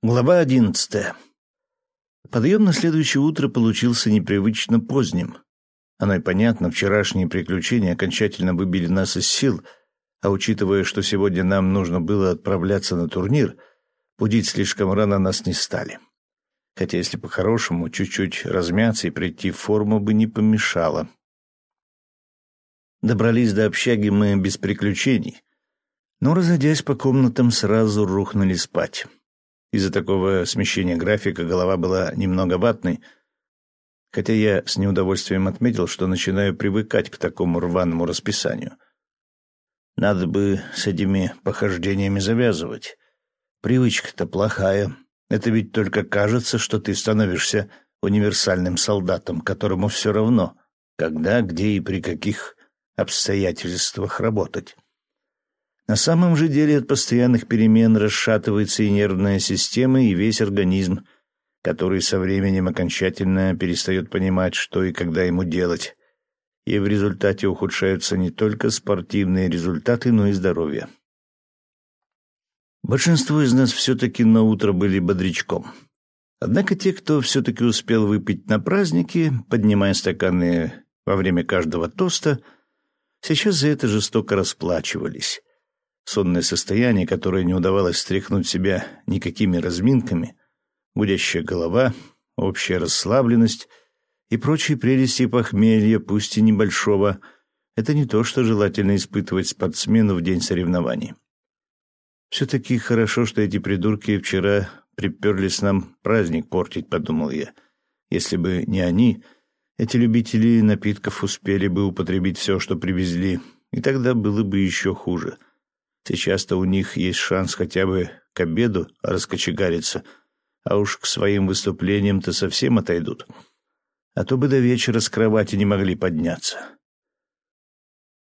Глава одиннадцатая. Подъем на следующее утро получился непривычно поздним. Оно и понятно, вчерашние приключения окончательно выбили нас из сил, а учитывая, что сегодня нам нужно было отправляться на турнир, будить слишком рано нас не стали. Хотя, если по-хорошему, чуть-чуть размяться и прийти в форму бы не помешало. Добрались до общаги мы без приключений, но, разойдясь по комнатам, сразу рухнули спать. Из-за такого смещения графика голова была немного ватной, хотя я с неудовольствием отметил, что начинаю привыкать к такому рваному расписанию. Надо бы с этими похождениями завязывать. Привычка-то плохая. Это ведь только кажется, что ты становишься универсальным солдатом, которому все равно, когда, где и при каких обстоятельствах работать. На самом же деле от постоянных перемен расшатывается и нервная система, и весь организм, который со временем окончательно перестает понимать, что и когда ему делать. И в результате ухудшаются не только спортивные результаты, но и здоровье. Большинство из нас все-таки на утро были бодрячком. Однако те, кто все-таки успел выпить на празднике, поднимая стаканы во время каждого тоста, сейчас за это жестоко расплачивались сонное состояние, которое не удавалось стряхнуть себя никакими разминками, гудящая голова, общая расслабленность и прочие прелести похмелья, пусть и небольшого, это не то, что желательно испытывать спортсмену в день соревнований. «Все-таки хорошо, что эти придурки вчера приперлись нам праздник портить», — подумал я. «Если бы не они, эти любители напитков успели бы употребить все, что привезли, и тогда было бы еще хуже». Сейчас-то у них есть шанс хотя бы к обеду раскочегариться, а уж к своим выступлениям-то совсем отойдут. А то бы до вечера с кровати не могли подняться.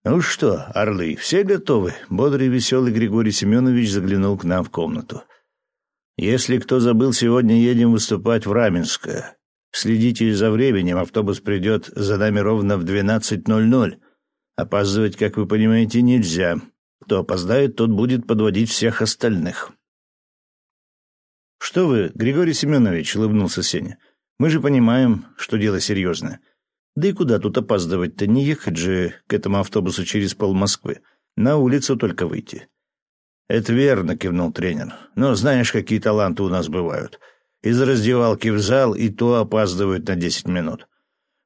«Ну что, орлы, все готовы?» Бодрый и веселый Григорий Семенович заглянул к нам в комнату. «Если кто забыл, сегодня едем выступать в Раменское. Следите за временем, автобус придет за нами ровно в 12.00. Опаздывать, как вы понимаете, нельзя. Кто опоздает, тот будет подводить всех остальных. «Что вы, Григорий Семенович», — улыбнулся Сеня. «Мы же понимаем, что дело серьезное. Да и куда тут опаздывать-то? Не ехать же к этому автобусу через пол Москвы. На улицу только выйти». «Это верно», — кивнул тренер. «Но знаешь, какие таланты у нас бывают. Из раздевалки в зал и то опаздывают на десять минут.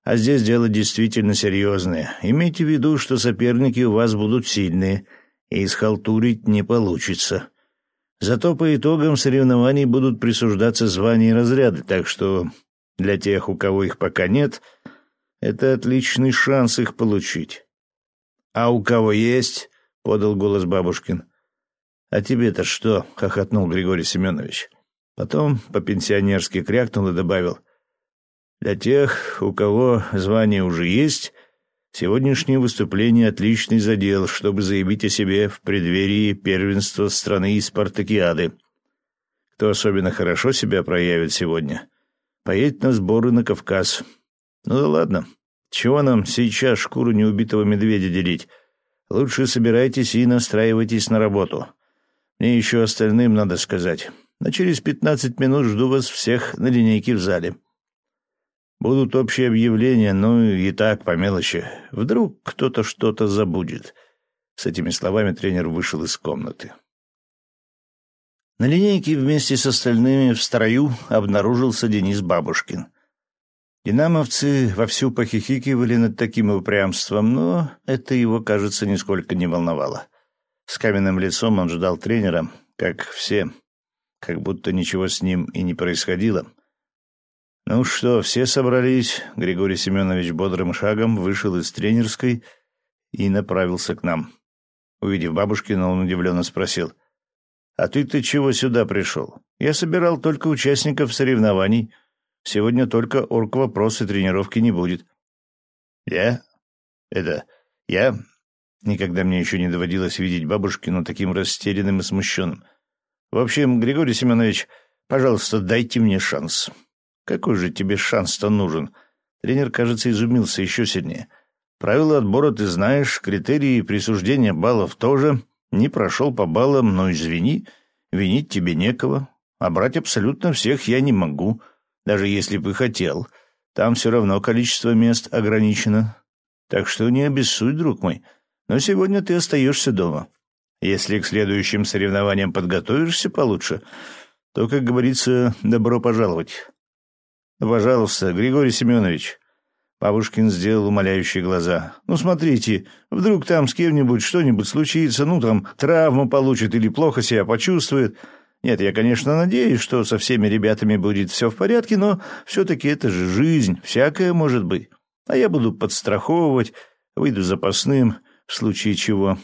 А здесь дело действительно серьезное. Имейте в виду, что соперники у вас будут сильные» и схалтурить не получится. Зато по итогам соревнований будут присуждаться звания и разряды, так что для тех, у кого их пока нет, это отличный шанс их получить. — А у кого есть? — подал голос бабушкин. — А тебе-то что? — хохотнул Григорий Семенович. Потом по-пенсионерски крякнул и добавил. — Для тех, у кого звание уже есть, Сегодняшнее выступление — отличный задел, чтобы заявить о себе в преддверии первенства страны и спартакиады. Кто особенно хорошо себя проявит сегодня, поедет на сборы на Кавказ. Ну да ладно, чего нам сейчас шкуру неубитого медведя делить? Лучше собирайтесь и настраивайтесь на работу. Мне еще остальным надо сказать. А через пятнадцать минут жду вас всех на линейке в зале. Будут общие объявления, ну и так по мелочи. Вдруг кто-то что-то забудет. С этими словами тренер вышел из комнаты. На линейке вместе с остальными в строю обнаружился Денис Бабушкин. Динамовцы вовсю похихикивали над таким упрямством, но это его, кажется, нисколько не волновало. С каменным лицом он ждал тренера, как все, как будто ничего с ним и не происходило — «Ну что, все собрались?» Григорий Семенович бодрым шагом вышел из тренерской и направился к нам. Увидев бабушкина, он удивленно спросил. «А ты-то чего сюда пришел? Я собирал только участников соревнований. Сегодня только орг-вопрос и тренировки не будет». «Я? Это... Я...» Никогда мне еще не доводилось видеть бабушкину таким растерянным и смущенным. «В общем, Григорий Семенович, пожалуйста, дайте мне шанс. Какой же тебе шанс-то нужен? Тренер, кажется, изумился еще сильнее. Правила отбора ты знаешь, критерии присуждения баллов тоже. Не прошел по баллам, но извини, винить тебе некого. а брать абсолютно всех я не могу, даже если бы хотел. Там все равно количество мест ограничено. Так что не обессудь, друг мой. Но сегодня ты остаешься дома. Если к следующим соревнованиям подготовишься получше, то, как говорится, добро пожаловать. Пожалуйста, Григорий Семенович. Бабушкин сделал умоляющие глаза. «Ну, смотрите, вдруг там с кем-нибудь что-нибудь случится, ну, там, травму получит или плохо себя почувствует. Нет, я, конечно, надеюсь, что со всеми ребятами будет все в порядке, но все-таки это же жизнь, всякое может быть. А я буду подстраховывать, выйду запасным, в случае чего».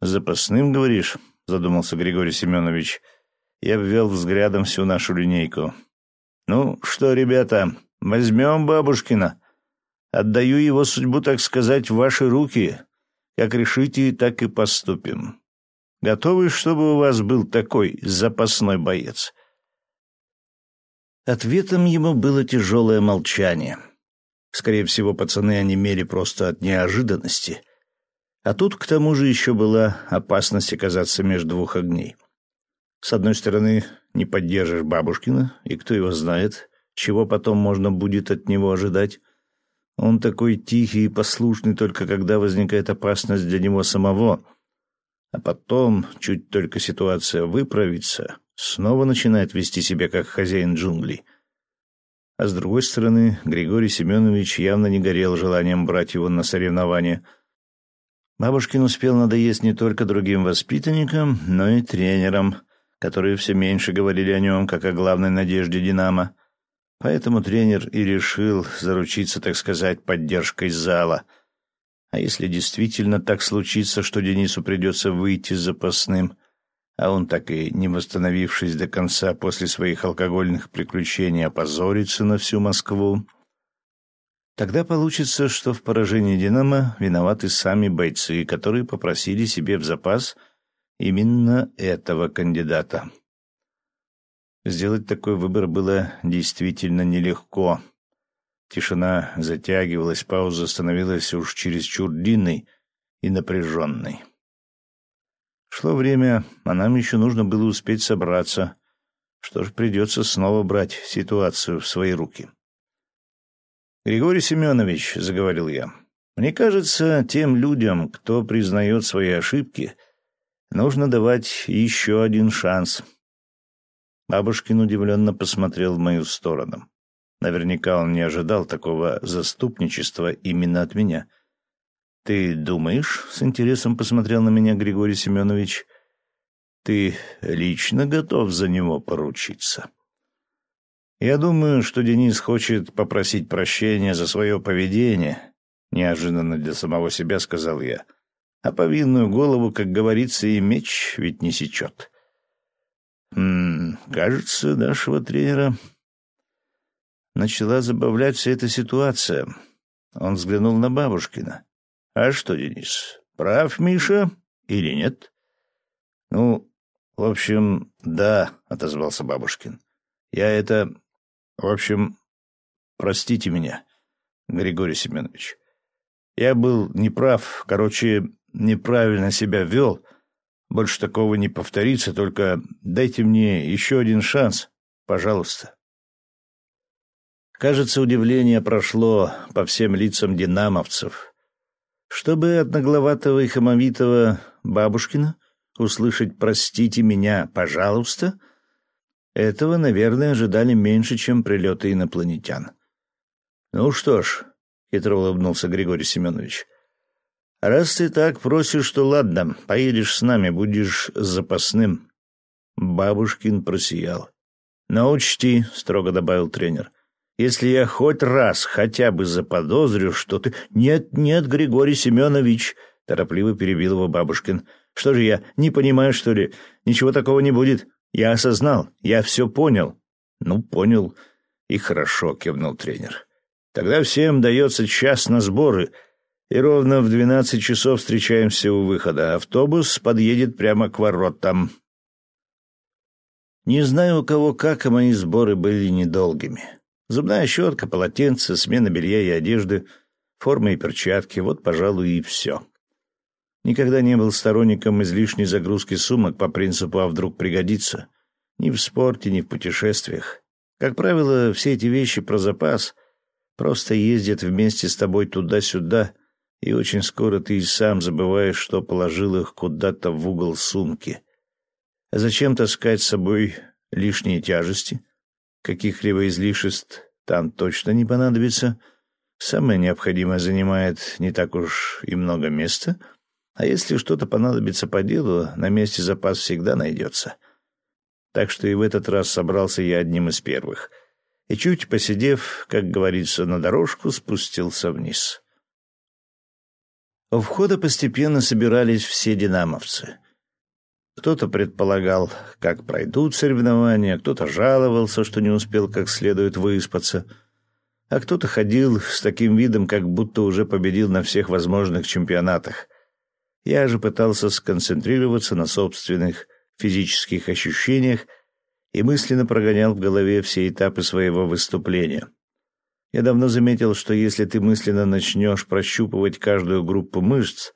«Запасным, говоришь?» — задумался Григорий Семенович. Я обвел взглядом всю нашу линейку. «Ну что, ребята, возьмем Бабушкина. Отдаю его судьбу, так сказать, в ваши руки. Как решите, так и поступим. Готовы, чтобы у вас был такой запасной боец?» Ответом ему было тяжелое молчание. Скорее всего, пацаны онемели просто от неожиданности. А тут, к тому же, еще была опасность оказаться между двух огней. С одной стороны, не поддержишь бабушкина, и кто его знает, чего потом можно будет от него ожидать. Он такой тихий и послушный только когда возникает опасность для него самого. А потом, чуть только ситуация выправится, снова начинает вести себя как хозяин джунглей. А с другой стороны, Григорий Семенович явно не горел желанием брать его на соревнования — Бабушкин успел надоесть не только другим воспитанникам, но и тренерам, которые все меньше говорили о нем, как о главной надежде «Динамо». Поэтому тренер и решил заручиться, так сказать, поддержкой зала. А если действительно так случится, что Денису придется выйти запасным, а он, так и не восстановившись до конца после своих алкогольных приключений, опозорится на всю Москву, Тогда получится, что в поражении «Динамо» виноваты сами бойцы, которые попросили себе в запас именно этого кандидата. Сделать такой выбор было действительно нелегко. Тишина затягивалась, пауза становилась уж чересчур длинной и напряженной. Шло время, а нам еще нужно было успеть собраться. Что ж, придется снова брать ситуацию в свои руки. «Григорий Семенович», — заговорил я, — «мне кажется, тем людям, кто признает свои ошибки, нужно давать еще один шанс». Бабушкин удивленно посмотрел в мою сторону. Наверняка он не ожидал такого заступничества именно от меня. «Ты думаешь?» — с интересом посмотрел на меня Григорий Семенович. «Ты лично готов за него поручиться?» Я думаю, что Денис хочет попросить прощения за свое поведение, неожиданно для самого себя сказал я. А повинную голову, как говорится, и меч ведь не сечет. М кажется, нашего тренера начала забавлять вся эта ситуация. Он взглянул на бабушкина. А что, Денис, прав Миша или нет? Ну, в общем, да, отозвался бабушкин. Я это в общем, простите меня, Григорий Семенович. Я был неправ, короче, неправильно себя вел. Больше такого не повторится, только дайте мне еще один шанс, пожалуйста. Кажется, удивление прошло по всем лицам динамовцев. Чтобы от нагловатого и хамовитого бабушкина услышать «простите меня, пожалуйста», этого, наверное, ожидали меньше, чем прилеты инопланетян. «Ну что ж», — хитро улыбнулся Григорий Семенович, — «раз ты так просишь, то ладно, поедешь с нами, будешь запасным». Бабушкин просиял. «Но учти», — строго добавил тренер, — «если я хоть раз хотя бы заподозрю, что ты...» «Нет, нет, Григорий Семенович», — торопливо перебил его бабушкин. «Что же я, не понимаю, что ли? Ничего такого не будет. Я осознал, я все понял. Ну, понял. И хорошо, кивнул тренер. Тогда всем дается час на сборы, и ровно в двенадцать часов встречаемся у выхода. Автобус подъедет прямо к воротам. Не знаю, у кого как, а мои сборы были недолгими. Зубная щетка, полотенце, смена белья и одежды, форма и перчатки — вот, пожалуй, и все. Никогда не был сторонником излишней загрузки сумок по принципу «а вдруг пригодится». Ни в спорте, ни в путешествиях. Как правило, все эти вещи про запас просто ездят вместе с тобой туда-сюда, и очень скоро ты и сам забываешь, что положил их куда-то в угол сумки. А зачем таскать с собой лишние тяжести? Каких-либо излишеств там точно не понадобится. Самое необходимое занимает не так уж и много места. А если что-то понадобится по делу, на месте запас всегда найдется. Так что и в этот раз собрался я одним из первых. И чуть посидев, как говорится, на дорожку, спустился вниз. У входа постепенно собирались все динамовцы — кто-то предполагал, как пройдут соревнования, кто-то жаловался, что не успел как следует выспаться, а кто-то ходил с таким видом, как будто уже победил на всех возможных чемпионатах. Я же пытался сконцентрироваться на собственных физических ощущениях и мысленно прогонял в голове все этапы своего выступления. Я давно заметил, что если ты мысленно начнешь прощупывать каждую группу мышц,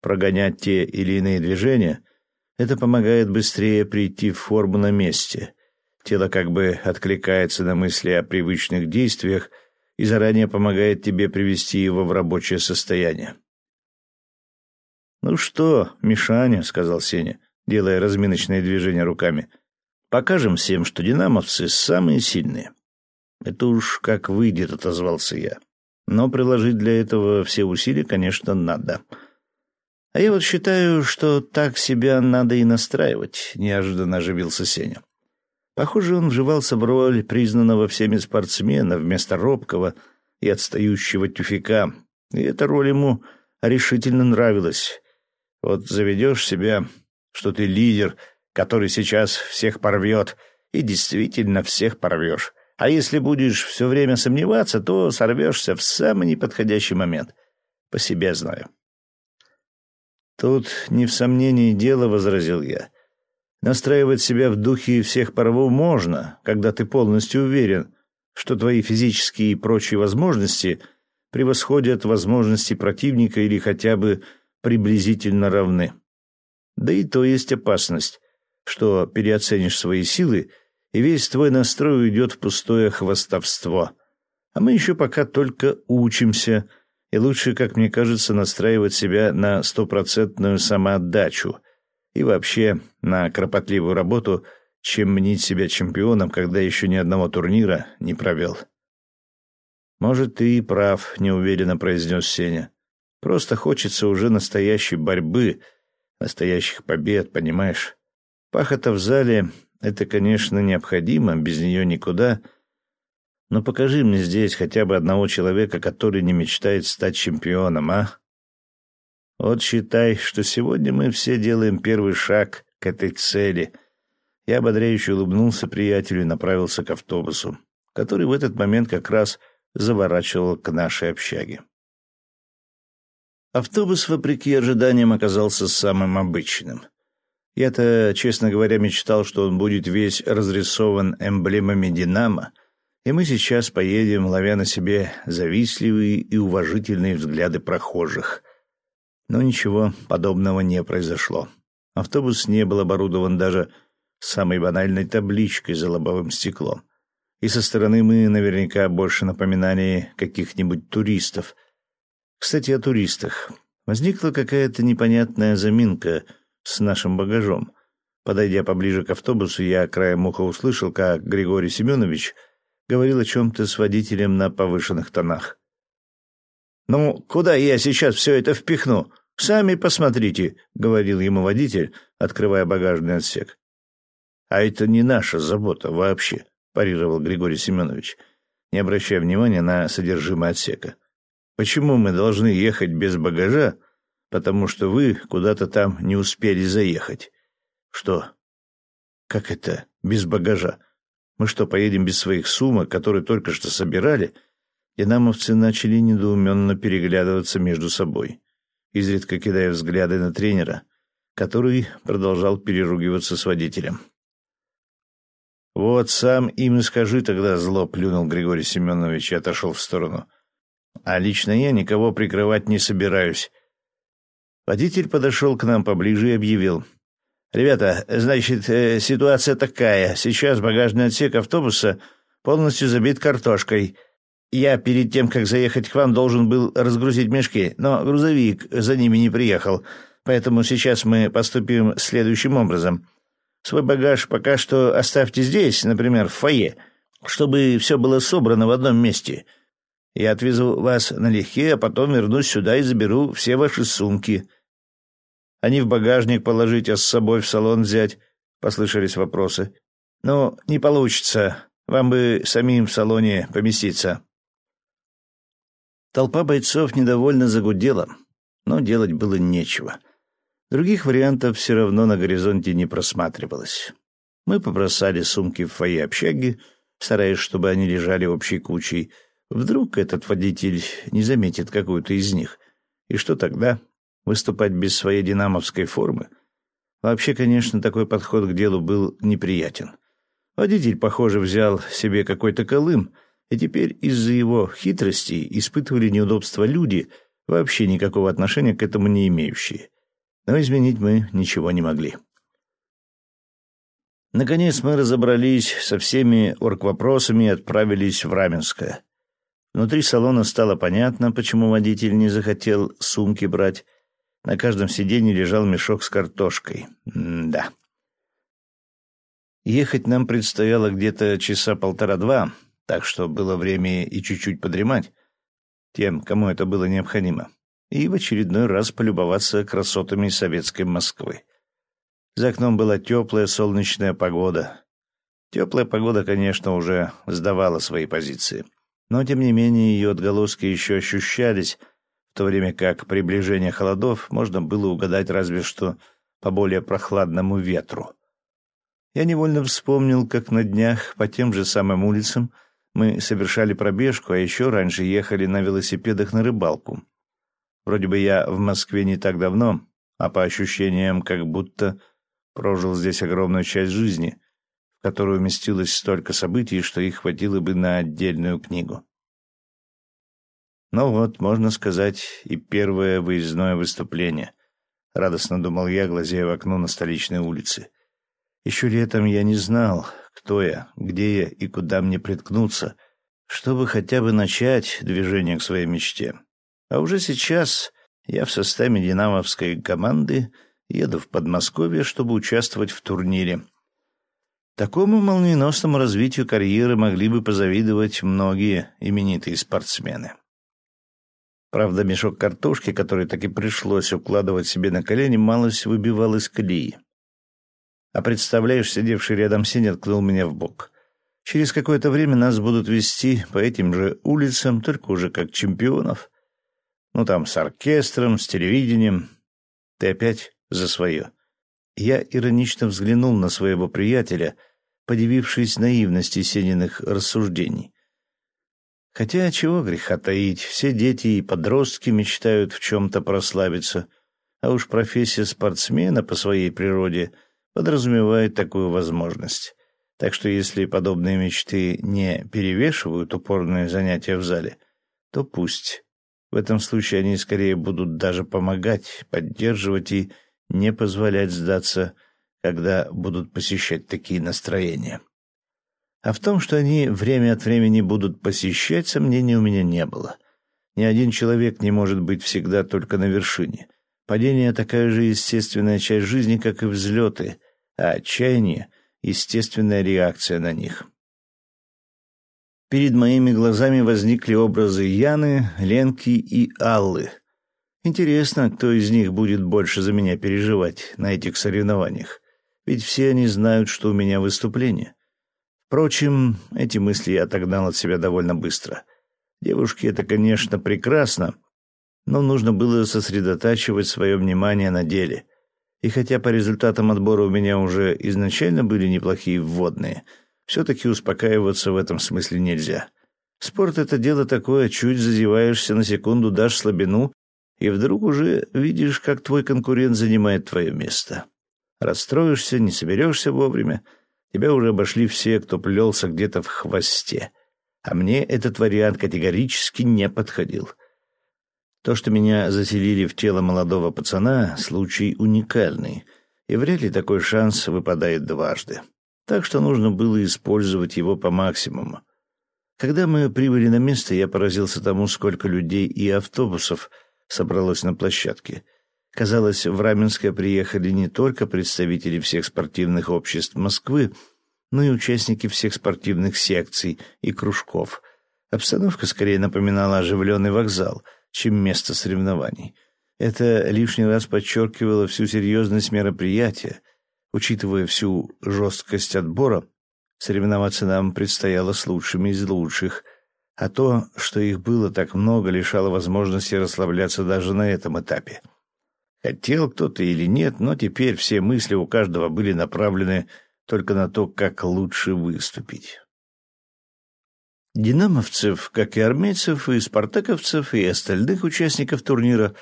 прогонять те или иные движения — это помогает быстрее прийти в форму на месте. Тело как бы откликается на мысли о привычных действиях и заранее помогает тебе привести его в рабочее состояние. «Ну что, Мишаня», — сказал Сеня, делая разминочные движения руками, — «покажем всем, что динамовцы самые сильные». «Это уж как выйдет», — отозвался я. «Но приложить для этого все усилия, конечно, надо». А я вот считаю, что так себя надо и настраивать, неожиданно оживился Сеня. Похоже, он вживался в роль признанного всеми спортсмена вместо робкого и отстающего тюфика, и эта роль ему решительно нравилась. Вот заведешь себя, что ты лидер, который сейчас всех порвет, и действительно всех порвешь. А если будешь все время сомневаться, то сорвешься в самый неподходящий момент. По себе знаю. «Тут не в сомнении дело», — возразил я. «Настраивать себя в духе всех порвов можно, когда ты полностью уверен, что твои физические и прочие возможности превосходят возможности противника или хотя бы приблизительно равны. Да и то есть опасность, что переоценишь свои силы, и весь твой настрой уйдет в пустое хвастовство. А мы еще пока только учимся — и лучше, как мне кажется, настраивать себя на стопроцентную самоотдачу и вообще на кропотливую работу, чем мнить себя чемпионом, когда еще ни одного турнира не провел. «Может, ты и прав», — неуверенно произнес Сеня. «Просто хочется уже настоящей борьбы, настоящих побед, понимаешь? Пахота в зале — это, конечно, необходимо, без нее никуда, — но покажи мне здесь хотя бы одного человека, который не мечтает стать чемпионом, а? Вот считай, что сегодня мы все делаем первый шаг к этой цели. Я ободряюще улыбнулся приятелю и направился к автобусу, который в этот момент как раз заворачивал к нашей общаге. Автобус, вопреки ожиданиям, оказался самым обычным. Я-то, честно говоря, мечтал, что он будет весь разрисован эмблемами «Динамо», и мы сейчас поедем, ловя на себе завистливые и уважительные взгляды прохожих. Но ничего подобного не произошло. Автобус не был оборудован даже самой банальной табличкой за лобовым стеклом. И со стороны мы наверняка больше напоминали каких-нибудь туристов. Кстати, о туристах. Возникла какая-то непонятная заминка с нашим багажом. Подойдя поближе к автобусу, я краем уха услышал, как Григорий Семенович — говорил о чем-то с водителем на повышенных тонах. «Ну, куда я сейчас все это впихну? Сами посмотрите», — говорил ему водитель, открывая багажный отсек. «А это не наша забота вообще», — парировал Григорий Семенович, не обращая внимания на содержимое отсека. «Почему мы должны ехать без багажа, потому что вы куда-то там не успели заехать?» «Что? Как это без багажа?» Мы что, поедем без своих сумок, которые только что собирали? Динамовцы начали недоуменно переглядываться между собой, изредка кидая взгляды на тренера, который продолжал переругиваться с водителем. «Вот сам им и скажи тогда, зло плюнул Григорий Семенович и отошел в сторону. А лично я никого прикрывать не собираюсь». Водитель подошел к нам поближе и объявил. «Ребята, значит, э, ситуация такая. Сейчас багажный отсек автобуса полностью забит картошкой. Я перед тем, как заехать к вам, должен был разгрузить мешки, но грузовик за ними не приехал. Поэтому сейчас мы поступим следующим образом. Свой багаж пока что оставьте здесь, например, в фойе, чтобы все было собрано в одном месте. Я отвезу вас налегке, а потом вернусь сюда и заберу все ваши сумки». Не в багажник положить, а с собой в салон взять? Послышались вопросы. Ну, не получится. Вам бы самим в салоне поместиться. Толпа бойцов недовольно загудела, но делать было нечего. Других вариантов все равно на горизонте не просматривалось. Мы побросали сумки в фойе общаги, стараясь, чтобы они лежали общей кучей. Вдруг этот водитель не заметит какую-то из них. И что тогда? Выступать без своей динамовской формы. Вообще, конечно, такой подход к делу был неприятен. Водитель, похоже, взял себе какой-то колым, и теперь из-за его хитрости испытывали неудобства люди, вообще никакого отношения к этому не имеющие. Но изменить мы ничего не могли. Наконец мы разобрались со всеми оргвопросами и отправились в Раменское. Внутри салона стало понятно, почему водитель не захотел сумки брать, на каждом сиденье лежал мешок с картошкой. М да. Ехать нам предстояло где-то часа полтора-два, так что было время и чуть-чуть подремать тем, кому это было необходимо, и в очередной раз полюбоваться красотами советской Москвы. За окном была теплая солнечная погода. Теплая погода, конечно, уже сдавала свои позиции, но, тем не менее, ее отголоски еще ощущались в то время как приближение холодов можно было угадать разве что по более прохладному ветру. Я невольно вспомнил, как на днях по тем же самым улицам мы совершали пробежку, а еще раньше ехали на велосипедах на рыбалку. Вроде бы я в Москве не так давно, а по ощущениям, как будто прожил здесь огромную часть жизни, в которую уместилось столько событий, что их хватило бы на отдельную книгу. Ну вот, можно сказать, и первое выездное выступление. Радостно думал я, глазея в окно на столичной улице. Еще летом я не знал, кто я, где я и куда мне приткнуться, чтобы хотя бы начать движение к своей мечте. А уже сейчас я в составе динамовской команды еду в Подмосковье, чтобы участвовать в турнире. Такому молниеносному развитию карьеры могли бы позавидовать многие именитые спортсмены. Правда, мешок картошки, который так и пришлось укладывать себе на колени, малость выбивал из колеи. А представляешь, сидевший рядом Сеня ткнул меня в бок. Через какое-то время нас будут вести по этим же улицам, только уже как чемпионов. Ну, там, с оркестром, с телевидением. Ты опять за свое. Я иронично взглянул на своего приятеля, подивившись наивности Сениных рассуждений. Хотя чего греха таить, все дети и подростки мечтают в чем-то прославиться, а уж профессия спортсмена по своей природе подразумевает такую возможность. Так что если подобные мечты не перевешивают упорные занятия в зале, то пусть. В этом случае они скорее будут даже помогать, поддерживать и не позволять сдаться, когда будут посещать такие настроения. А в том, что они время от времени будут посещать, сомнений у меня не было. Ни один человек не может быть всегда только на вершине. Падение — такая же естественная часть жизни, как и взлеты, а отчаяние — естественная реакция на них. Перед моими глазами возникли образы Яны, Ленки и Аллы. Интересно, кто из них будет больше за меня переживать на этих соревнованиях. Ведь все они знают, что у меня выступление. Впрочем, эти мысли я отогнал от себя довольно быстро. Девушки — это, конечно, прекрасно, но нужно было сосредотачивать свое внимание на деле. И хотя по результатам отбора у меня уже изначально были неплохие вводные, все-таки успокаиваться в этом смысле нельзя. Спорт — это дело такое, чуть зазеваешься на секунду, дашь слабину, и вдруг уже видишь, как твой конкурент занимает твое место. Расстроишься, не соберешься вовремя — Тебя уже обошли все, кто плелся где-то в хвосте. А мне этот вариант категорически не подходил. То, что меня заселили в тело молодого пацана, случай уникальный. и вряд ли такой шанс выпадает дважды. Так что нужно было использовать его по максимуму. Когда мы прибыли на место, я поразился тому, сколько людей и автобусов собралось на площадке. Казалось, в Раменское приехали не только представители всех спортивных обществ Москвы, но и участники всех спортивных секций и кружков. Обстановка скорее напоминала оживленный вокзал, чем место соревнований. Это лишний раз подчеркивало всю серьезность мероприятия. Учитывая всю жесткость отбора, соревноваться нам предстояло с лучшими из лучших, а то, что их было так много, лишало возможности расслабляться даже на этом этапе. Хотел кто-то или нет, но теперь все мысли у каждого были направлены только на то, как лучше выступить. Динамовцев, как и армейцев, и спартаковцев, и остальных участников турнира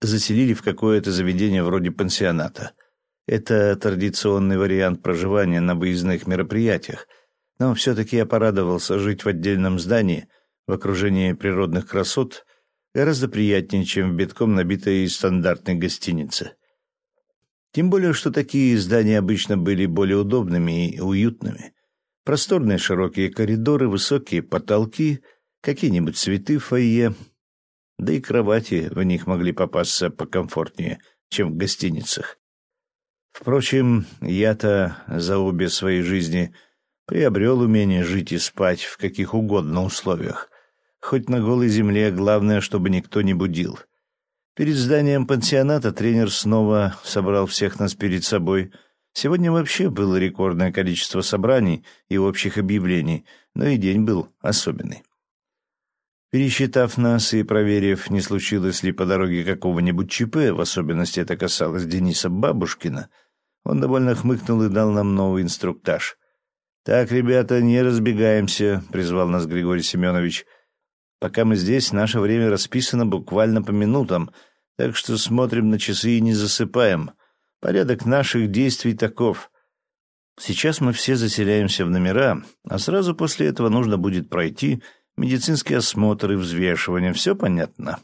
заселили в какое-то заведение вроде пансионата. Это традиционный вариант проживания на выездных мероприятиях, но все-таки я порадовался жить в отдельном здании в окружении природных красот гораздо приятнее, чем в битком набитой стандартной гостинице. Тем более, что такие здания обычно были более удобными и уютными. Просторные широкие коридоры, высокие потолки, какие-нибудь цветы в фойе, да и кровати в них могли попасться покомфортнее, чем в гостиницах. Впрочем, я-то за обе свои жизни приобрел умение жить и спать в каких угодно условиях. Хоть на голой земле, главное, чтобы никто не будил. Перед зданием пансионата тренер снова собрал всех нас перед собой. Сегодня вообще было рекордное количество собраний и общих объявлений, но и день был особенный. Пересчитав нас и проверив, не случилось ли по дороге какого-нибудь ЧП, в особенности это касалось Дениса Бабушкина, он довольно хмыкнул и дал нам новый инструктаж. «Так, ребята, не разбегаемся», — призвал нас Григорий Семенович. «Пока мы здесь, наше время расписано буквально по минутам, так что смотрим на часы и не засыпаем. Порядок наших действий таков. Сейчас мы все заселяемся в номера, а сразу после этого нужно будет пройти медицинский осмотр и взвешивание. Все понятно?»